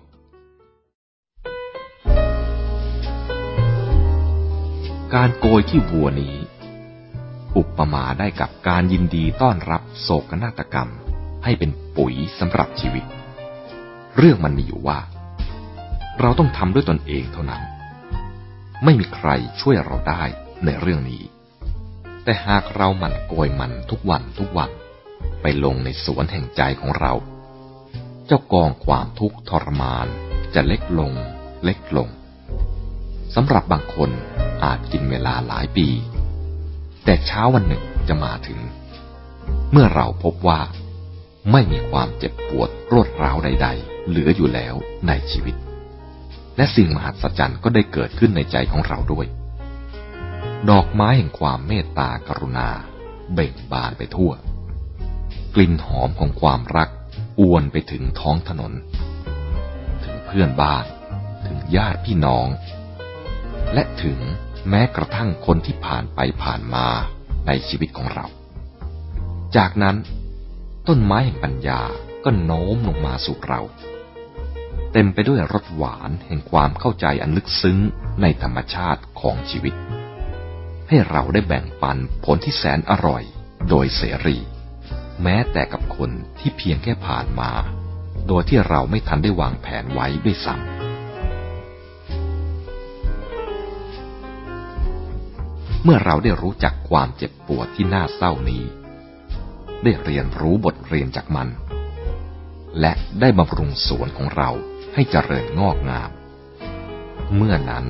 การโกยที่วัวนี้ อุปมาได้กับการยินดีต้อนรับโศกนาฏกรรม ให้เป็นปุ๋ยสำหรับชีวิต เรื่องมันมีอยู่ว่า เราต้องทำด้วยตนเองเท่านั้น ไม่มีใครช่วยเราได้ในเรื่องนี้ แต่หากเราหมั่นโกยมันทุกวันทุกวัน ไปลงในสวนแห่งใจของเรา เจ้ากองความทุกข์ทรมานจะเล็กลง เล็กลงสำหรับบางคนอาจกินเวลาหลายปี แต่เช้าวันหนึ่งจะมาถึง เมื่อเราพบว่าไม่มีความเจ็บปวดรวดร้าวใด ๆ เหลืออยู่แล้วในชีวิต และสิ่งมหัศจรรย์ก็ได้เกิดขึ้นในใจของเราด้วย ดอกไม้แห่งความเมตตากรุณา เบ่งบานไปทั่ว กลิ่นหอมของความรักอวนไปถึงท้องถนน ถึงเพื่อนบ้าน ถึงญาติพี่น้อง และถึง แม้กระทั่งคนที่ผ่านไปผ่านมาในชีวิตของเรา จากนั้นต้นไม้แห่งปัญญาก็โน้มลงมาสู่เรา เต็มไปด้วยรสหวานแห่งความเข้าใจอันลึกซึ้งในธรรมชาติของชีวิต ให้เราได้แบ่งปันผลที่แสนอร่อยโดยเสรี แม้แต่กับคนที่เพียงแค่ผ่านมา โดยที่เราไม่ทันได้วางแผนไว้ด้วยซ้ำ มื่อเราได้รู้จักความเจ็บปวดที่น่าเศร้านี้ ได้เรียนรู้บทเรียนจากมัน และได้บำรุงสวนของเราให้เจริญงอกงาม เมื่อนั้น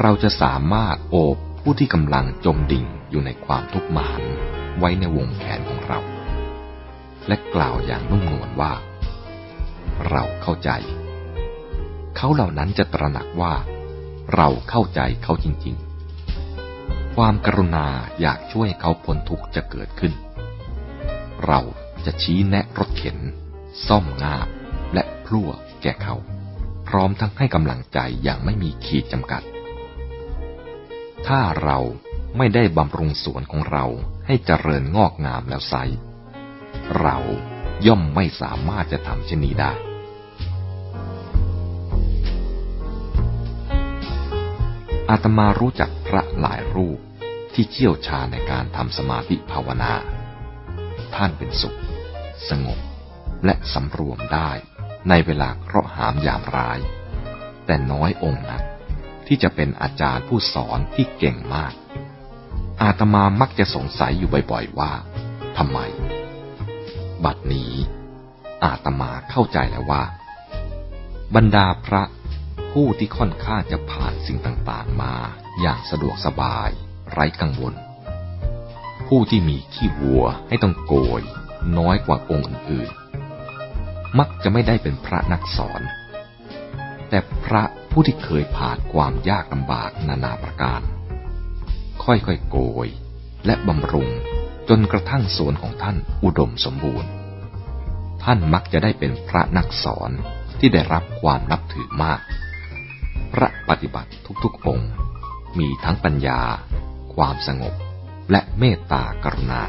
เราจะสามารถโอบผู้ที่กำลังจมดิ่งอยู่ในความทุกข์มหันไว้ในวงแขนของเรา และกล่าวอย่างนุ่มนวลว่า เราเข้าใจ เขาเหล่านั้นจะตระหนักว่า เราเข้าใจเขาจริง ๆ ความกรุณาอยากช่วยเขาพ้นทุกข์จะเกิดขึ้น เราจะชี้แนะรถเข็น ซ่อมงาบ และพลั่วแก่เขา พร้อมทั้งให้กำลังใจอย่างไม่มีขีดจำกัด ถ้าเราไม่ได้บำรุงสวนของเราให้เจริญงอกงามแล้วไซเราย่อมไม่สามารถจะทำเช่นนี้ได้ อาตมารู้จักพระหลายรูปที่เชี่ยวชาญในการทำสมาธิภาวนา ท่านเป็นสุข สงบ และสำรวมได้ในเวลาเคราะห์หามยามร้าย แต่น้อยองค์นักที่จะเป็นอาจารย์ผู้สอนที่เก่งมาก อาตมามักจะสงสัยอยู่บ่อยๆว่าทำไม บัดนี้ อาตมาเข้าใจแล้วว่า บรรดาพระผู้ที่ค่อนข้างจะผ่าน สิ่งต่างๆมาอย่างสะดวกสบาย ไร้กังวล ผู้ที่มีขี้วัวให้ต้องโกย น้อยกว่าองค์อื่นๆ มักจะไม่ได้เป็นพระนักสอน แต่พระผู้ที่เคยผ่านความยากลำบากนานาประการ ค่อยๆโกยและบำรุงจนกระทั่งสวนของท่านอุดมสมบูรณ์ ท่านมักจะได้เป็นพระนักสอนที่ได้รับความนับถือมาก พระปฏิบัติทุกๆองค์ มีทั้งปัญญา ความสงบ และเมตตากรุณา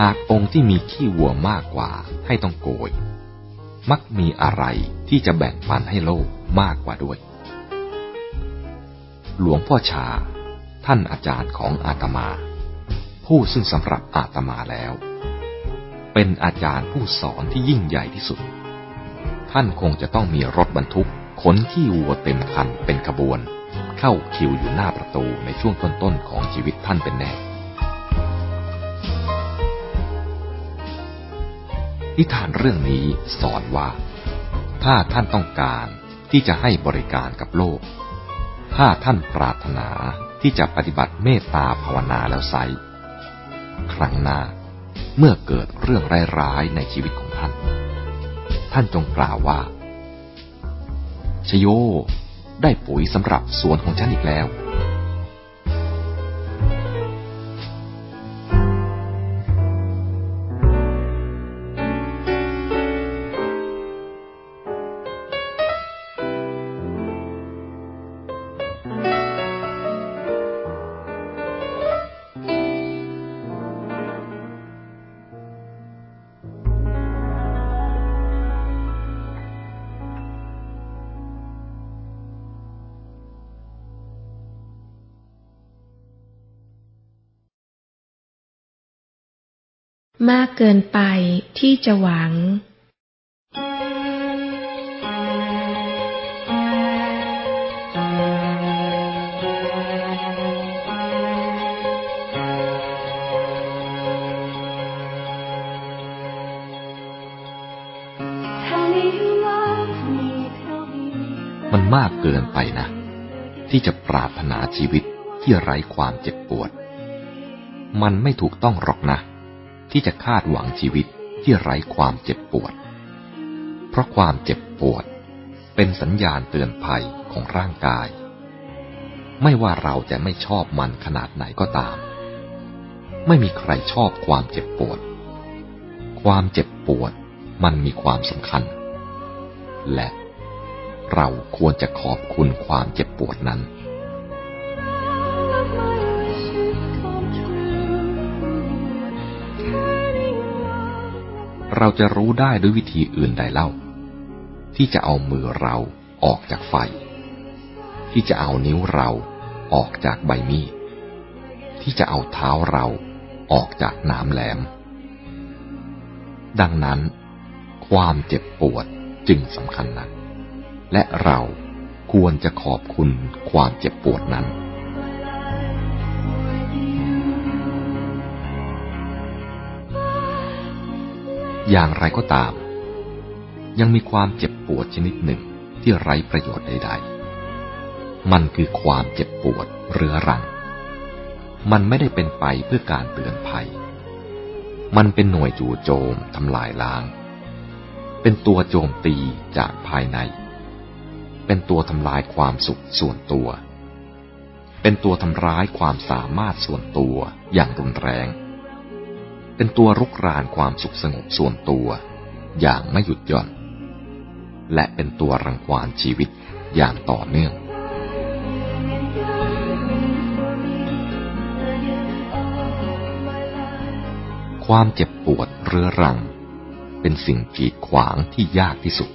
หากองค์ที่มีขี้วัวมากกว่าให้ต้องโกย มักมีอะไรที่จะแบ่งปันให้โลกมากกว่าด้วย หลวงพ่อชา ท่านอาจารย์ของอาตมา ผู้ซึ่งสำหรับอาตมาแล้ว เป็นอาจารย์ผู้สอนที่ยิ่งใหญ่ที่สุด ท่านคงจะต้องมีรถบรรทุก ขนขี้วัวเต็มคันเป็นขบวน เข้าคิวอยู่หน้าประตูในช่วงต้นๆของชีวิตท่านเป็นแน่นิทานเรื่องนี้สอนว่า ถ้าท่านต้องการที่จะให้บริการกับโลก ถ้าท่านปรารถนาที่จะปฏิบัติเมตตาภาวนาแล้วไซครั้งหน้าเมื่อเกิดเรื่องร้ายๆในชีวิตของท่าน ท่านจงกล่าวว่า ชโย ได้ปุ๋ยสำหรับสวนของฉันอีกแล้ว มากเกินไปที่จะหวังมันมากเกินไปนะ ที่จะปรารถนาชีวิตที่ไร้ความเจ็บปวด มันไม่ถูกต้องหรอกนะ ที่จะคาดหวังชีวิตที่ไร้ความเจ็บปวด เพราะความเจ็บปวดเป็นสัญญาณเตือนภัยของร่างกาย ไม่ว่าเราจะไม่ชอบมันขนาดไหนก็ตาม ไม่มีใครชอบความเจ็บปวด ความเจ็บปวดมันมีความสำคัญ และเราควรจะขอบคุณความเจ็บปวดนั้น เราจะรู้ได้ด้วยวิธีอื่นใดเล่า ที่จะเอามือเราออกจากไฟ ที่จะเอานิ้วเราออกจากใบมีดที่จะเอาเท้าเราออกจากน้ำแหลม ดังนั้น ความเจ็บปวดจึงสำคัญนัก และเราควรจะขอบคุณความเจ็บปวดนั้น อย่างไรก็ตาม ยังมีความเจ็บปวดชนิดหนึ่งที่ไร้ประโยชน์ใด ๆ มันคือความเจ็บปวดเรื้อรัง มันไม่ได้เป็นไปเพื่อการเตือนภัย มันเป็นหน่วยจู่โจมทำลายล้าง เป็นตัวโจมตีจากภายใน เป็นตัวทำลายความสุขส่วนตัว เป็นตัวทำร้ายความสามารถส่วนตัวอย่างรุนแรง เป็นตัวรุกรานความสุขสงบส่วนตัว อย่างไม่หยุดหย่อน และเป็นตัวรังควานชีวิตอย่างต่อเนื่อง ความเจ็บปวดเรื้อรัง เป็นสิ่งกีดขวางที่ยากที่สุด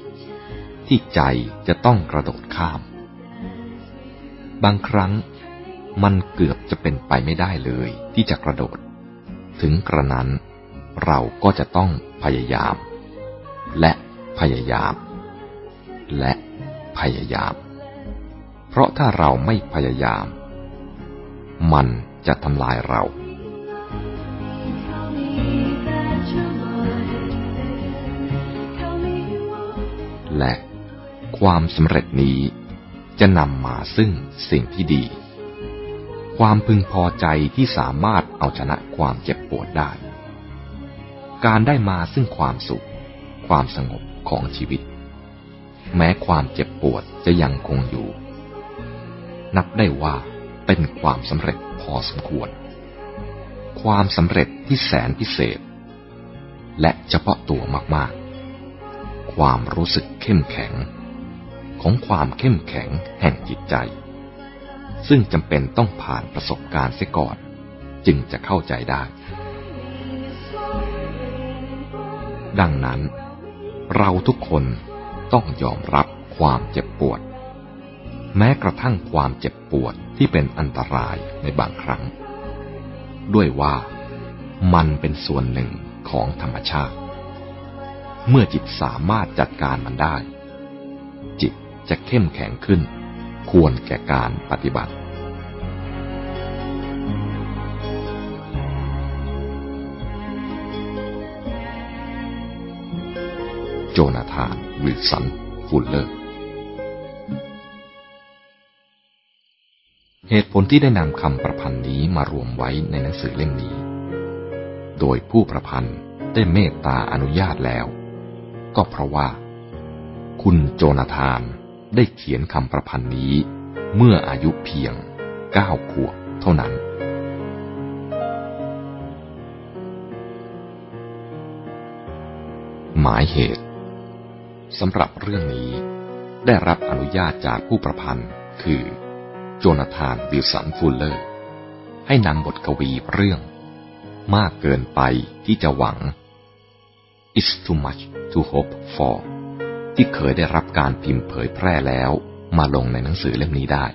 ที่ใจจะต้องกระโดดข้าม บางครั้งมันเกือบจะเป็นไปไม่ได้เลยที่จะกระโดด ถึงกระนั้น เราก็จะต้องพยายาม และพยายาม และพยายาม เพราะถ้าเราไม่พยายาม มันจะทำลายเราและความสำเร็จนี้จะนำมาซึ่งสิ่งที่ดี ความพึงพอใจที่สามารถเอาชนะความเจ็บปวดได้ การได้มาซึ่งความสุข ความสงบของชีวิต แม้ความเจ็บปวดจะยังคงอยู่ นับได้ว่าเป็นความสำเร็จพอสมควร ความสำเร็จที่แสนพิเศษ และเฉพาะตัวมากๆ ความรู้สึกเข้มแข็ง ของความเข้มแข็งแห่งจิตใจ ซึ่งจำเป็นต้องผ่านประสบการณ์เสียก่อน จึงจะเข้าใจได้ ดังนั้น เราทุกคนต้องยอมรับความเจ็บปวด แม้กระทั่งความเจ็บปวดที่เป็นอันตรายในบางครั้ง ด้วยว่ามันเป็นส่วนหนึ่งของธรรมชาติ เมื่อจิตสามารถจัดการมันได้ จิตจะเข้มแข็งขึ้น ควรแก่การปฏิบัติ โจนาธานวิลสันฟุลเลอร์ เหตุผลที่ได้นำคำประพันธ์นี้มารวมไว้ในหนังสือเล่มนี้ โดยผู้ประพันธ์ได้เมตตาอนุญาตแล้ว ก็เพราะว่า คุณโจนาธาน ได้เขียนคำประพันธ์นี้ เมื่ออายุเพียงเก้าขวบเท่านั้น หมายเหตุสำหรับเรื่องนี้ได้รับอนุญาตจากผู้ประพันธ์คือ โจนาธานวิลสันฟูลเลอร์ ให้นำบทกวีเรื่อง มากเกินไปที่จะหวัง It's too much to hope for ที่เคยได้รับการพิมพ์เผยแพร่แล้ว มาลงในหนังสือเล่มนี้ได้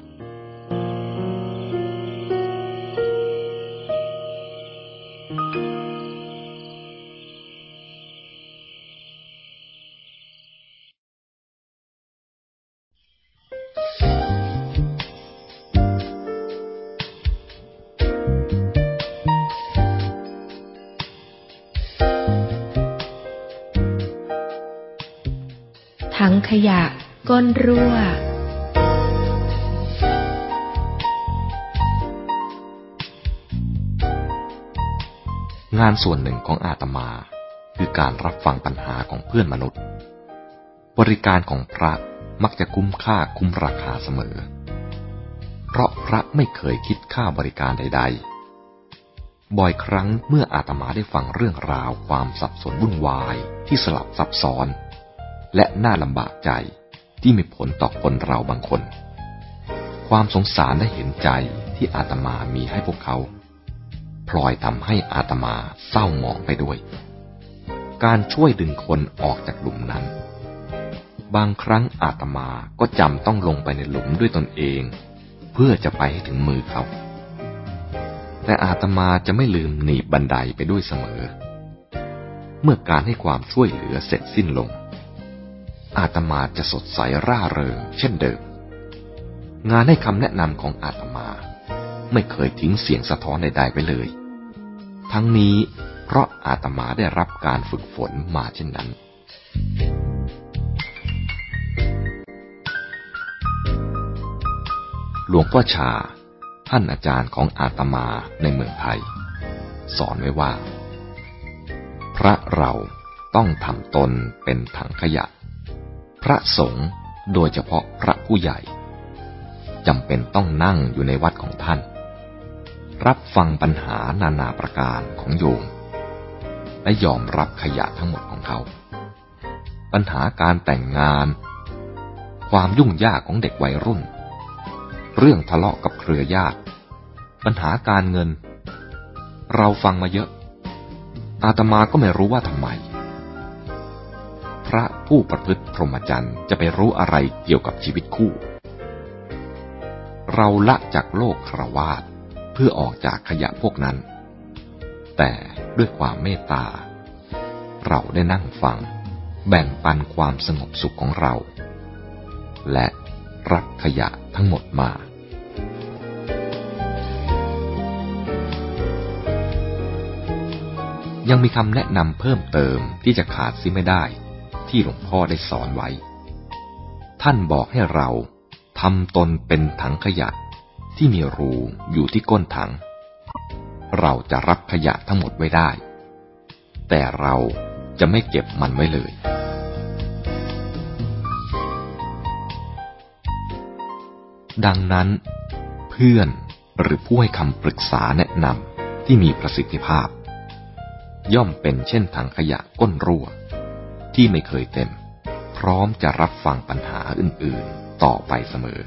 ขยะ ก้นรั่ว งานส่วนหนึ่งของอาตมา คือการรับฟังปัญหาของเพื่อนมนุษย์ บริการของพระมักจะคุ้มค่าคุ้มราคาเสมอ เพราะพระไม่เคยคิดค่าบริการใด ๆ บ่อยครั้งเมื่ออาตมาได้ฟังเรื่องราวความสับสนวุ่นวายที่สลับซับซ้อน และน่าลำบากใจที่มีผลต่อคนเราบางคน ความสงสารและเห็นใจที่อาตมามีให้พวกเขา พลอยทำให้อาตมาเศร้าหมองไปด้วย การช่วยดึงคนออกจากหลุมนั้น บางครั้งอาตมาก็จำต้องลงไปในหลุมด้วยตนเอง เพื่อจะไปให้ถึงมือเขา แต่อาตมาจะไม่ลืมหนีบบันไดไปด้วยเสมอ เมื่อการให้ความช่วยเหลือเสร็จสิ้นลง อาตมาจะสดใสร่าเริงเช่นเดิม งานให้คำแนะนำของอาตมา ไม่เคยทิ้งเสียงสะท้อนใดๆไปเลย ทั้งนี้เพราะอาตมาได้รับการฝึกฝนมาเช่นนั้น หลวงพ่อชา ท่านอาจารย์ของอาตมาในเมืองไทย สอนไว้ว่า พระเราต้องทำตนเป็นถังขยะ พระสงฆ์โดยเฉพาะพระผู้ใหญ่จำเป็นต้องนั่งอยู่ในวัดของท่าน รับฟังปัญหานานาประการของโยม และยอมรับขยะทั้งหมดของเขา ปัญหาการแต่งงาน ความยุ่งยากของเด็กวัยรุ่น เรื่องทะเลาะกับเครือญาติ ปัญหาการเงิน เราฟังมาเยอะ อาตมาก็ไม่รู้ว่าทำไม พระผู้ประพฤติพรหมจรรย์จะไปรู้อะไรเกี่ยวกับชีวิตคู่ เราละจากโลกครวาสเพื่อออกจากขยะพวกนั้น แต่ด้วยความเมตตา เราได้นั่งฟัง แบ่งปันความสงบสุขของเรา และรับขยะทั้งหมดมายังมีคำแนะนำเพิ่มเติมที่จะขาดซิไม่ได้ ที่หลวงพ่อได้สอนไว้ ท่านบอกให้เราทำตนเป็นถังขยะที่มีรูอยู่ที่ก้นถัง เราจะรับขยะทั้งหมดไว้ได้ แต่เราจะไม่เก็บมันไว้เลย ดังนั้น เพื่อนหรือผู้ให้คำปรึกษาแนะนำที่มีประสิทธิภาพ ย่อมเป็นเช่นถังขยะก้นรั่ว ที่ไม่เคยเต็ม พร้อมจะรับฟังปัญหาอื่น ๆ ต่อไปเสมอ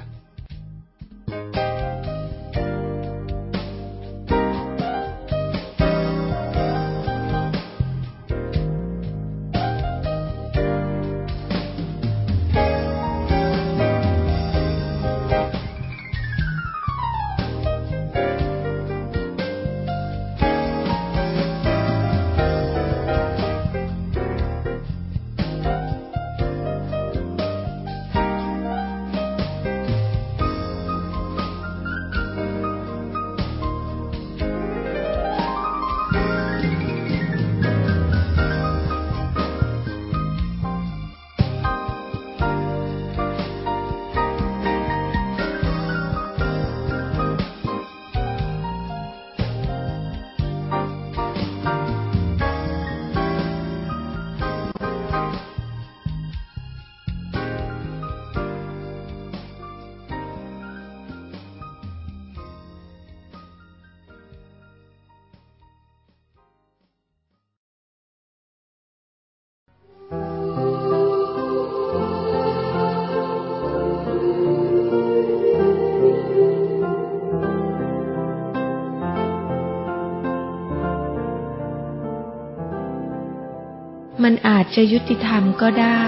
อาจจะยุติธรรมก็ได้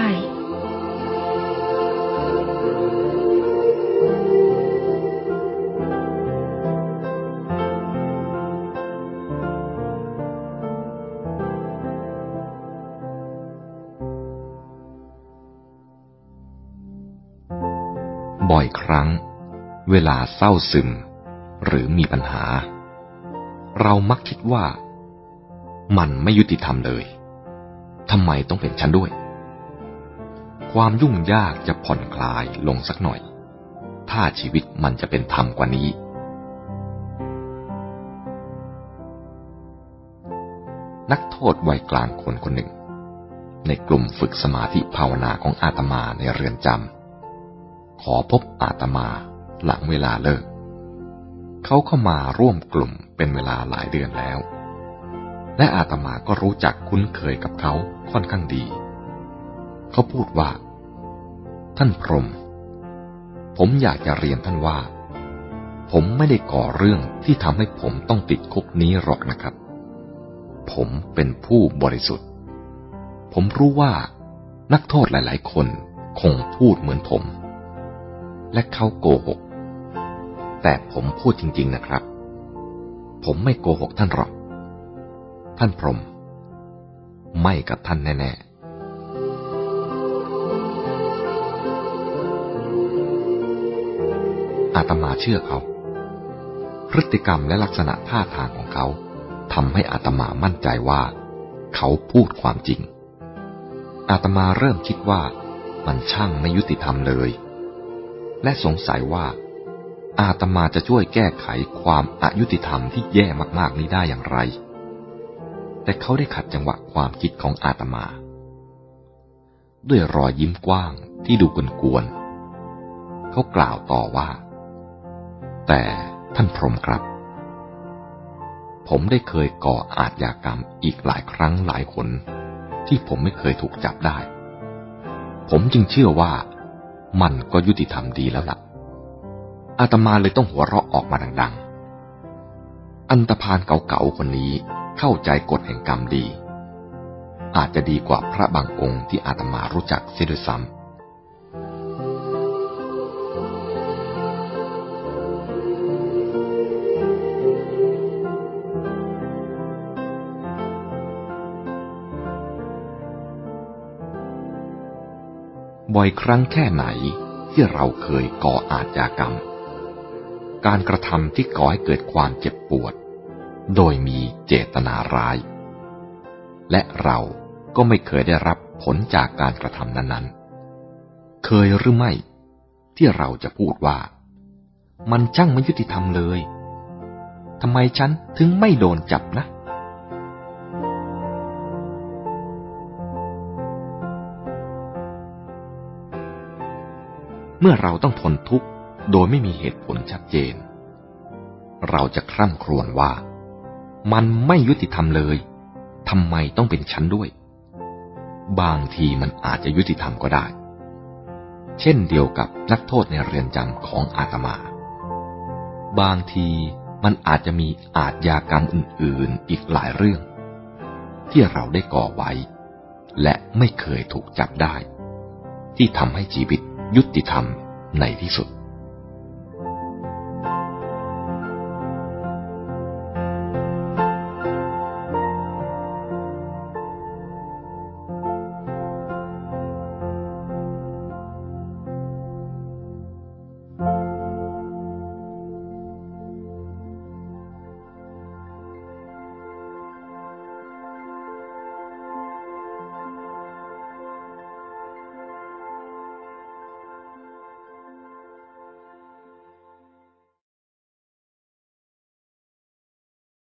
บ่อยครั้ง เวลาเศร้าซึม หรือมีปัญหา เรามักคิดว่า มันไม่ยุติธรรมเลย ทำไมต้องเป็นฉันด้วย ความยุ่งยากจะผ่อนคลายลงสักหน่อย ถ้าชีวิตมันจะเป็นธรรมกว่านี้ นักโทษวัยกลางคนคนหนึ่ง ในกลุ่มฝึกสมาธิภาวนาของอาตมาในเรือนจำขอพบอาตมาหลังเวลาเลิก เขาเข้ามาร่วมกลุ่มเป็นเวลาหลายเดือนแล้ว และอาตมาก็รู้จักคุ้นเคยกับเขาค่อนข้างดี เขาพูดว่า ท่านพรม ผมอยากจะเรียนท่านว่า ผมไม่ได้ก่อเรื่องที่ทำให้ผมต้องติดคุกนี้หรอกนะครับ ผมเป็นผู้บริสุทธิ์ ผมรู้ว่านักโทษหลาย ๆ คนคงพูดเหมือนผม และเขาโกหก แต่ผมพูดจริง ๆ นะครับ ผมไม่โกหกท่านหรอก ท่านพรหมไม่กับท่านแน่ๆอาตมาเชื่อเขา พฤติกรรมและลักษณะท่าทางของเขาทำให้อาตมามั่นใจว่า เขาพูดความจริง อาตมาเริ่มคิดว่ามันช่างไม่ยุติธรรมเลย และสงสัยว่า อาตมาจะช่วยแก้ไขความอายุติธรรมที่แย่มากๆนี้ได้อย่างไร แต่เขาได้ขัดจังหวะความคิดของอาตมา ด้วยรอยยิ้มกว้างที่ดูกวนเขากล่าวต่อว่า แต่ท่านพรหมครับ ผมได้เคยก่ออาชญากรรมอีกหลายครั้งหลายคนที่ผมไม่เคยถูกจับได้ ผมจึงเชื่อว่ามันก็ยุติธรรมดีแล้วละ่ะ อาตมาเลยต้องหัวเราะออกมาดัง ๆ อันตพานเก่าๆคนนี้ เข้าใจกฎแห่งกรรมดี อาจจะดีกว่าพระบางองค์ที่อาตมารู้จักเสียด้วยซ้ำบ่อยครั้งแค่ไหนที่เราเคยก่ออาชญากรรม การกระทำที่ก่อให้เกิดความเจ็บปวด โดยมีเจตนาร้าย และเราก็ไม่เคยได้รับผลจากการกระทำนั้นๆ เคยหรือไม่ ที่เราจะพูดว่า มันช่างไม่ยุติธรรมเลยทำไมฉันถึงไม่โดนจับนะ เมื่อเราต้องทนทุกข์โดยไม่มีเหตุผลชัดเจน เราจะคร่ำครวญว่า มันไม่ยุติธรรมเลยทำไมต้องเป็นฉันด้วย บางทีมันอาจจะยุติธรรมก็ได้ เช่นเดียวกับนักโทษในเรือนจำของอาตมา บางทีมันอาจจะมีอาชญากรรมอื่น ๆ อีกหลายเรื่อง ที่เราได้ก่อไว้ และไม่เคยถูกจับได้ ที่ทำให้ชีวิตยุติธรรมในที่สุด